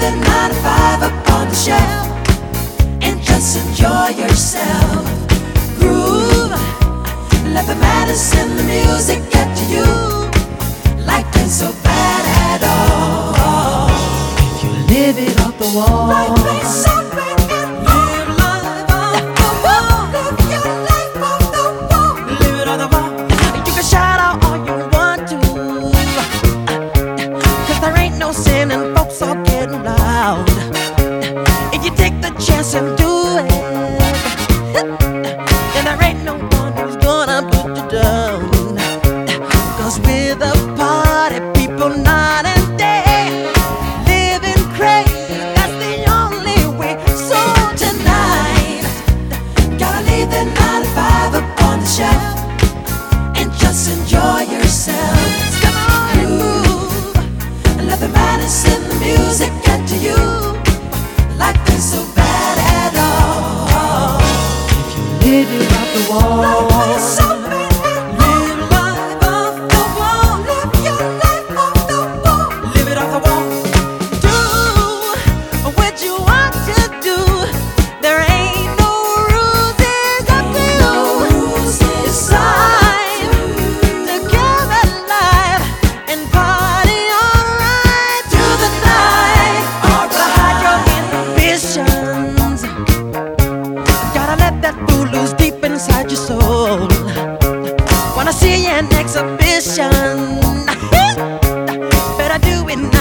the nine to five up on the shelf and just enjoy yourself. Groove, let the medicine, the music get to you. Life ain't so bad at all. If you live it up the wall. Life ain't so. Live life the wall. Live your life on the wall. Live it on the wall. You can shout out all you want there ain't no sin in Ha! hidden at the wall. Wanna see an exhibition? Better do it now.